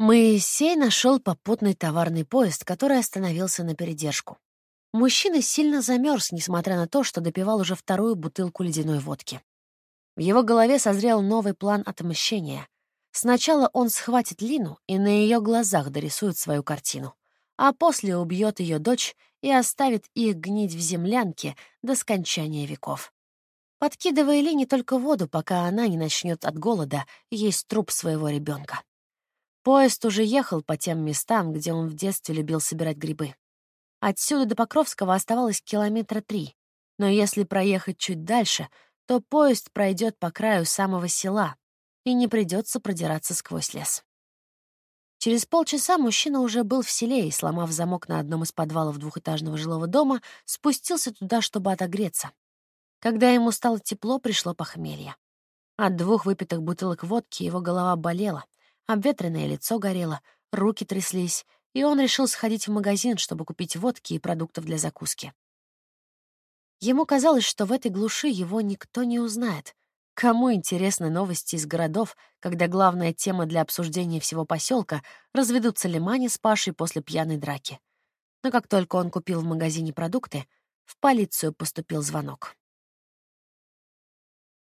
Моисей нашел попутный товарный поезд, который остановился на передержку. Мужчина сильно замерз, несмотря на то, что допивал уже вторую бутылку ледяной водки. В его голове созрел новый план отмщения. Сначала он схватит Лину и на ее глазах дорисует свою картину, а после убьет ее дочь и оставит их гнить в землянке до скончания веков. Подкидывая Лине только воду, пока она не начнет от голода есть труп своего ребенка. Поезд уже ехал по тем местам, где он в детстве любил собирать грибы. Отсюда до Покровского оставалось километра три, но если проехать чуть дальше, то поезд пройдет по краю самого села, и не придется продираться сквозь лес. Через полчаса мужчина уже был в селе и, сломав замок на одном из подвалов двухэтажного жилого дома, спустился туда, чтобы отогреться. Когда ему стало тепло, пришло похмелье. От двух выпитых бутылок водки его голова болела, Обветренное лицо горело, руки тряслись, и он решил сходить в магазин, чтобы купить водки и продуктов для закуски. Ему казалось, что в этой глуши его никто не узнает. Кому интересны новости из городов, когда главная тема для обсуждения всего поселка — разведутся ли Мани с Пашей после пьяной драки. Но как только он купил в магазине продукты, в полицию поступил звонок.